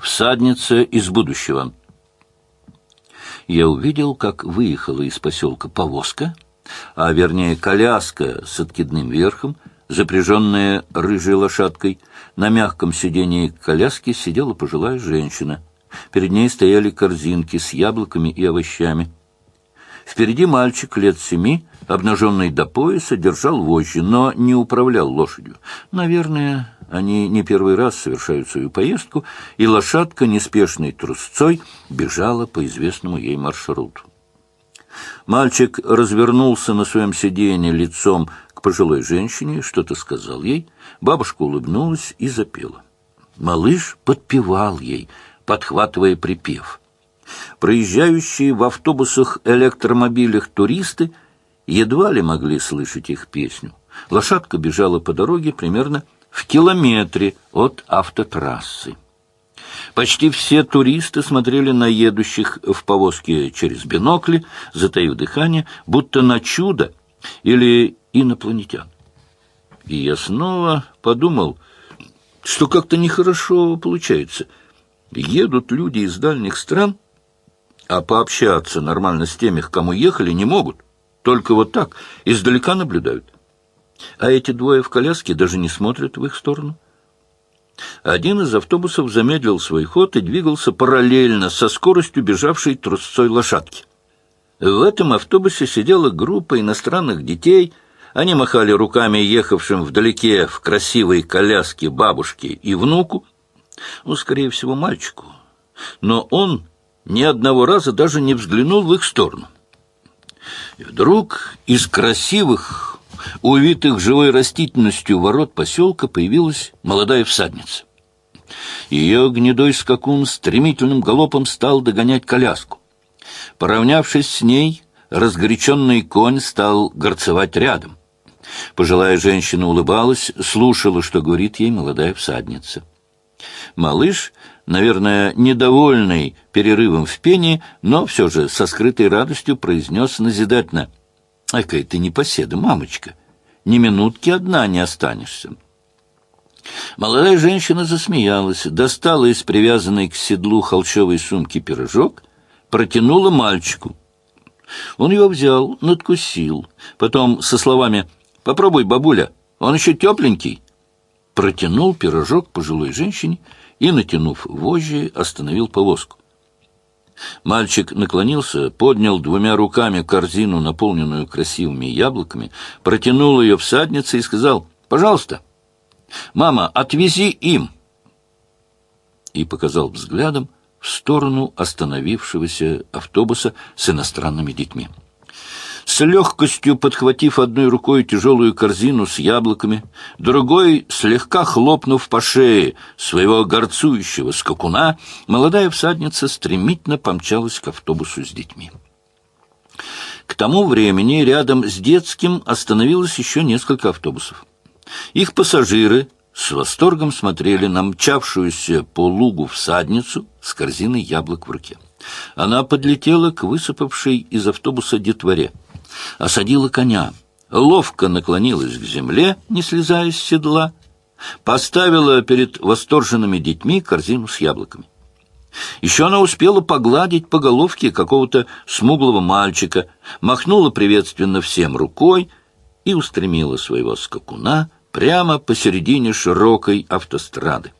Всадница из будущего. Я увидел, как выехала из поселка повозка, а вернее коляска с откидным верхом, запряженная рыжей лошадкой. На мягком сидении коляски сидела пожилая женщина. Перед ней стояли корзинки с яблоками и овощами. Впереди мальчик лет семи, обнаженный до пояса, держал вожжи, но не управлял лошадью. Наверное, они не первый раз совершают свою поездку, и лошадка неспешной трусцой бежала по известному ей маршруту. Мальчик развернулся на своем сиденье лицом к пожилой женщине, что-то сказал ей. Бабушка улыбнулась и запела. Малыш подпевал ей, подхватывая припев. Проезжающие в автобусах электромобилях туристы едва ли могли слышать их песню. Лошадка бежала по дороге примерно в километре от автотрассы. Почти все туристы смотрели на едущих в повозке через бинокли, затаив дыхание, будто на чудо или инопланетян. И я снова подумал, что как-то нехорошо получается. Едут люди из дальних стран, а пообщаться нормально с теми, к кому ехали, не могут. Только вот так, издалека наблюдают. А эти двое в коляске даже не смотрят в их сторону. Один из автобусов замедлил свой ход и двигался параллельно со скоростью бежавшей трусцой лошадки. В этом автобусе сидела группа иностранных детей. Они махали руками ехавшим вдалеке в красивой коляске бабушке и внуку, ну, скорее всего, мальчику. Но он ни одного раза даже не взглянул в их сторону. И вдруг из красивых увитых живой растительностью ворот поселка появилась молодая всадница. Ее гнедой скакун стремительным галопом стал догонять коляску. Поравнявшись с ней, разгоряченный конь стал горцевать рядом. Пожилая женщина улыбалась, слушала, что говорит ей молодая всадница. Малыш, наверное, недовольный перерывом в пении, но все же со скрытой радостью произнес назидательно — Экая ты непоседа, мамочка. Ни минутки одна не останешься. Молодая женщина засмеялась, достала из привязанной к седлу холщовой сумки пирожок, протянула мальчику. Он его взял, надкусил. Потом со словами «Попробуй, бабуля, он еще тепленький». Протянул пирожок пожилой женщине и, натянув вожжи, остановил повозку. Мальчик наклонился, поднял двумя руками корзину, наполненную красивыми яблоками, протянул ее всаднице и сказал «Пожалуйста, мама, отвези им!» И показал взглядом в сторону остановившегося автобуса с иностранными детьми. С легкостью подхватив одной рукой тяжелую корзину с яблоками, другой, слегка хлопнув по шее своего горцующего скакуна, молодая всадница стремительно помчалась к автобусу с детьми. К тому времени рядом с детским остановилось еще несколько автобусов. Их пассажиры с восторгом смотрели на мчавшуюся по лугу всадницу с корзиной яблок в руке. Она подлетела к высыпавшей из автобуса детворе — осадила коня, ловко наклонилась к земле, не слезая с седла, поставила перед восторженными детьми корзину с яблоками. Еще она успела погладить по головке какого-то смуглого мальчика, махнула приветственно всем рукой и устремила своего скакуна прямо посередине широкой автострады.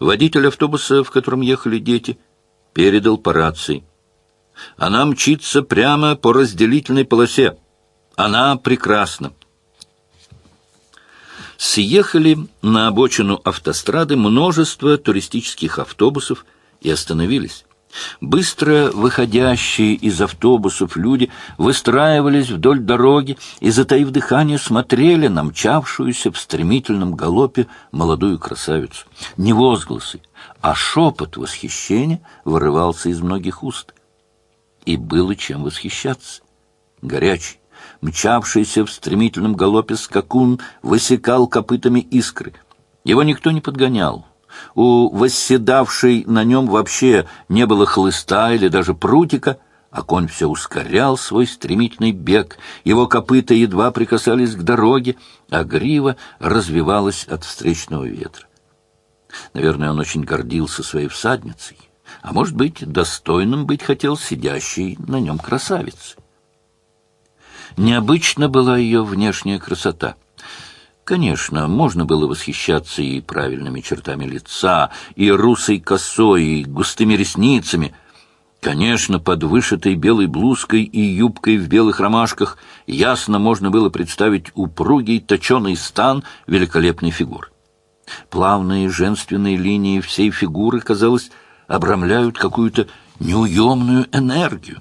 Водитель автобуса, в котором ехали дети, передал по рации — она мчится прямо по разделительной полосе. Она прекрасна. Съехали на обочину автострады множество туристических автобусов и остановились. Быстро выходящие из автобусов люди выстраивались вдоль дороги и, затаив дыхание, смотрели на мчавшуюся в стремительном галопе молодую красавицу. Не возгласы, а шепот восхищения вырывался из многих уст и было чем восхищаться. Горячий, мчавшийся в стремительном галопе скакун высекал копытами искры. Его никто не подгонял. У восседавшей на нем вообще не было хлыста или даже прутика, а конь все ускорял свой стремительный бег, его копыта едва прикасались к дороге, а грива развивалась от встречного ветра. Наверное, он очень гордился своей всадницей, а может быть, достойным быть хотел сидящей на нем красавицы. Необычна была ее внешняя красота. Конечно, можно было восхищаться и правильными чертами лица, и русой косой, и густыми ресницами. Конечно, под вышитой белой блузкой и юбкой в белых ромашках ясно можно было представить упругий точеный стан великолепной фигуры. Плавные женственные линии всей фигуры, казалось, обрамляют какую-то неуемную энергию.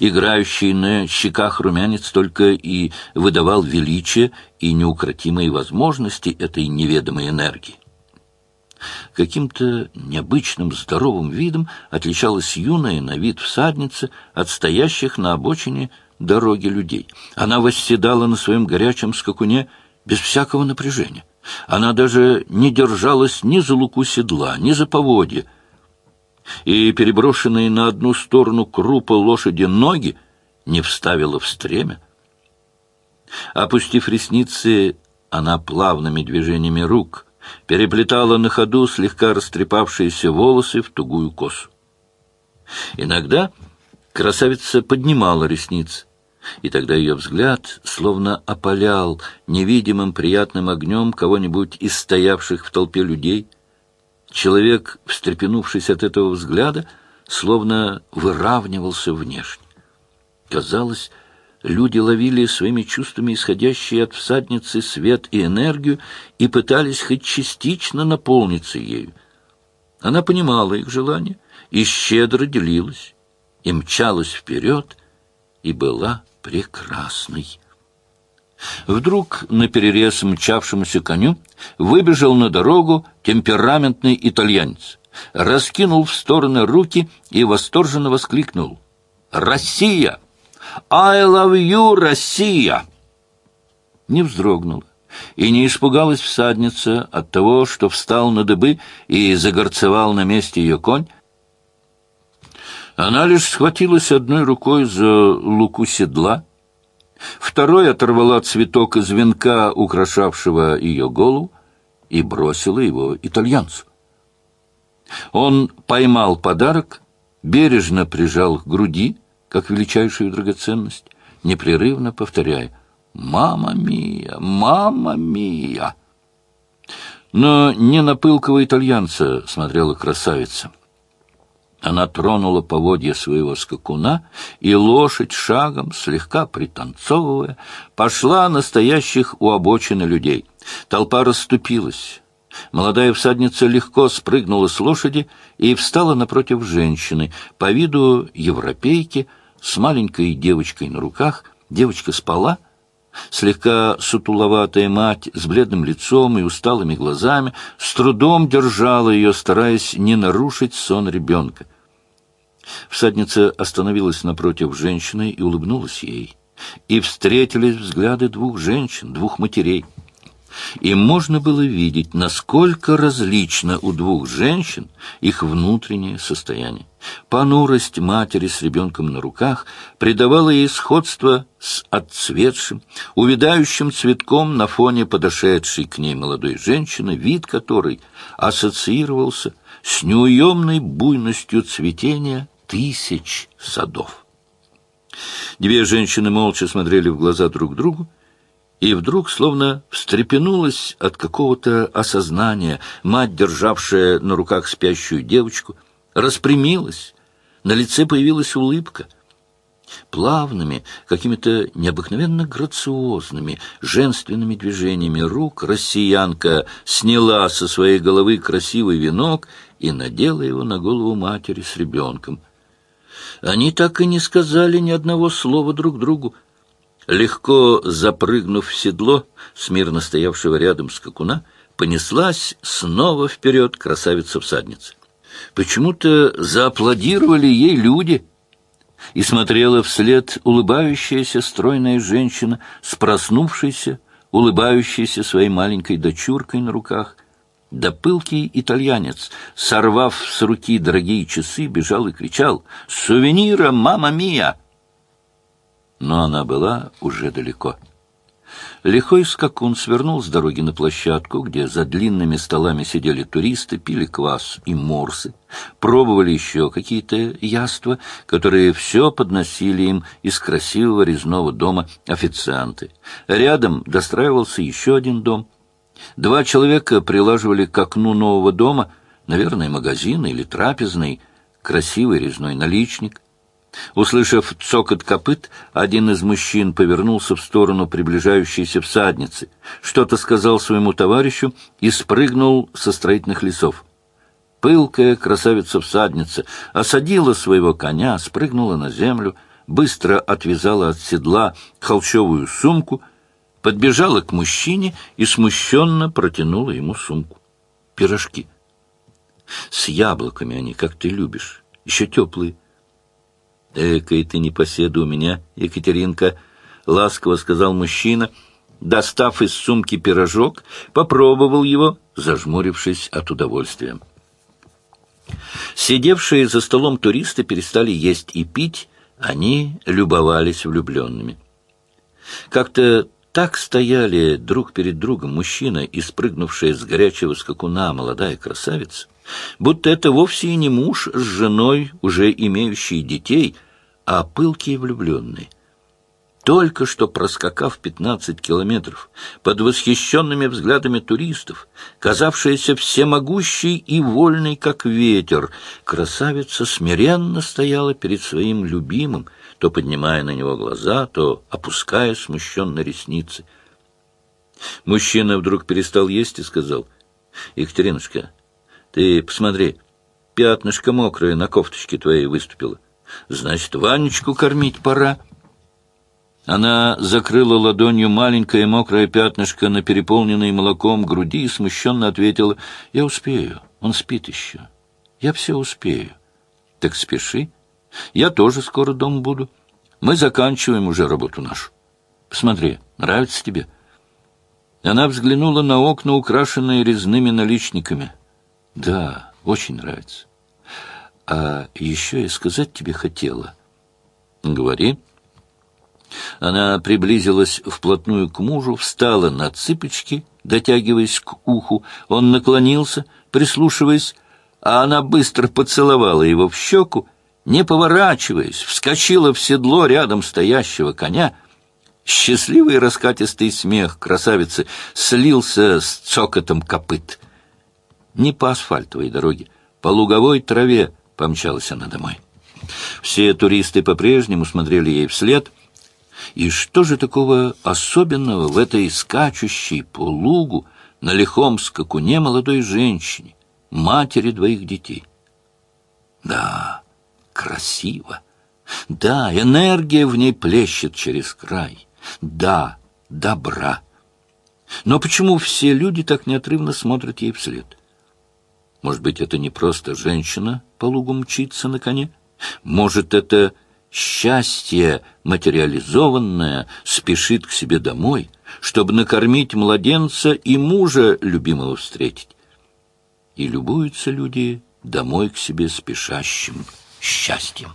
Играющий на щеках румянец только и выдавал величие и неукротимые возможности этой неведомой энергии. Каким-то необычным здоровым видом отличалась юная на вид всадница от стоящих на обочине дороги людей. Она восседала на своем горячем скакуне без всякого напряжения. Она даже не держалась ни за луку седла, ни за поводья, и переброшенные на одну сторону крупа лошади ноги не вставила в стремя. Опустив ресницы, она плавными движениями рук переплетала на ходу слегка растрепавшиеся волосы в тугую косу. Иногда красавица поднимала ресницы, и тогда ее взгляд словно опалял невидимым приятным огнем кого-нибудь из стоявших в толпе людей — Человек, встрепенувшись от этого взгляда, словно выравнивался внешне. Казалось, люди ловили своими чувствами исходящие от всадницы свет и энергию и пытались хоть частично наполниться ею. Она понимала их желание и щедро делилась, и мчалась вперед, и была прекрасной. Вдруг на перерез мчавшемуся коню выбежал на дорогу темпераментный итальянец, раскинул в стороны руки и восторженно воскликнул «Россия! I love you, Россия!» Не вздрогнула и не испугалась всадница от того, что встал на дыбы и загорцевал на месте ее конь. Она лишь схватилась одной рукой за луку седла, Второй оторвала цветок из венка, украшавшего ее голову, и бросила его итальянцу. Он поймал подарок, бережно прижал к груди, как величайшую драгоценность, непрерывно повторяя «Мама мия! Мама мия!» Но не на пылкого итальянца смотрела красавица — она тронула поводья своего скакуна, и лошадь шагом, слегка пританцовывая, пошла настоящих у обочины людей. Толпа расступилась. Молодая всадница легко спрыгнула с лошади и встала напротив женщины, по виду европейки, с маленькой девочкой на руках. Девочка спала, Слегка сутуловатая мать с бледным лицом и усталыми глазами с трудом держала ее, стараясь не нарушить сон ребенка. Всадница остановилась напротив женщины и улыбнулась ей. И встретились взгляды двух женщин, двух матерей. И можно было видеть, насколько различно у двух женщин их внутреннее состояние. Понурость матери с ребенком на руках придавала ей сходство с отцветшим, увядающим цветком на фоне подошедшей к ней молодой женщины, вид которой ассоциировался с неуемной буйностью цветения тысяч садов. Две женщины молча смотрели в глаза друг другу, и вдруг, словно встрепенулась от какого-то осознания, мать, державшая на руках спящую девочку, распрямилась, на лице появилась улыбка. Плавными, какими-то необыкновенно грациозными, женственными движениями рук россиянка сняла со своей головы красивый венок и надела его на голову матери с ребенком — они так и не сказали ни одного слова друг другу. Легко запрыгнув в седло, смирно стоявшего рядом скакуна, понеслась снова вперед красавица-всадница. Почему-то зааплодировали ей люди, и смотрела вслед улыбающаяся стройная женщина с проснувшейся, улыбающейся своей маленькой дочуркой на руках, да пылкий итальянец, сорвав с руки дорогие часы, бежал и кричал «Сувенира, мама мия!» Но она была уже далеко. Лихой скакун свернул с дороги на площадку, где за длинными столами сидели туристы, пили квас и морсы, пробовали еще какие-то яства, которые все подносили им из красивого резного дома официанты. Рядом достраивался еще один дом. Два человека прилаживали к окну нового дома, наверное, магазин или трапезный, красивый резной наличник. Услышав цокот копыт, один из мужчин повернулся в сторону приближающейся всадницы, что-то сказал своему товарищу и спрыгнул со строительных лесов. Пылкая красавица-всадница осадила своего коня, спрыгнула на землю, быстро отвязала от седла холщовую сумку, подбежала к мужчине и смущенно протянула ему сумку. Пирожки. С яблоками они, как ты любишь, еще теплые. «Экой ты непоседа у меня, Екатеринка», — ласково сказал мужчина, достав из сумки пирожок, попробовал его, зажмурившись от удовольствия. Сидевшие за столом туристы перестали есть и пить, они любовались влюбленными. Как-то так стояли друг перед другом мужчина и спрыгнувшая с горячего скакуна молодая красавица, будто это вовсе и не муж с женой, уже имеющие детей, а пылкие влюбленные. Только что проскакав пятнадцать километров под восхищенными взглядами туристов, казавшаяся всемогущей и вольной, как ветер, красавица смиренно стояла перед своим любимым, то поднимая на него глаза, то опуская смущенно ресницы. Мужчина вдруг перестал есть и сказал, «Екатериночка, ты посмотри, пятнышко мокрое на кофточке твоей выступило. Значит, Ванечку кормить пора». Она закрыла ладонью маленькое мокрое пятнышко на переполненной молоком груди и смущенно ответила, «Я успею, он спит еще. Я все успею». «Так спеши. Я тоже скоро дом буду. Мы заканчиваем уже работу нашу. Посмотри, нравится тебе?» Она взглянула на окна, украшенные резными наличниками. Да, очень нравится. А еще я сказать тебе хотела. Говори. Она приблизилась вплотную к мужу, встала на цыпочки, дотягиваясь к уху. Он наклонился, прислушиваясь, а она быстро поцеловала его в щеку, не поворачиваясь, вскочила в седло рядом стоящего коня. Счастливый раскатистый смех красавицы слился с цокотом копыт — не по асфальтовой дороге, по луговой траве помчалась она домой. Все туристы по-прежнему смотрели ей вслед. И что же такого особенного в этой скачущей по лугу на лихом скакуне молодой женщине, матери двоих детей? Да, красиво. Да, энергия в ней плещет через край. Да, добра. Но почему все люди так неотрывно смотрят ей вслед? Может быть, это не просто женщина по лугу мчится на коне? Может, это счастье материализованное спешит к себе домой, чтобы накормить младенца и мужа любимого встретить? И любуются люди домой к себе спешащим счастьем.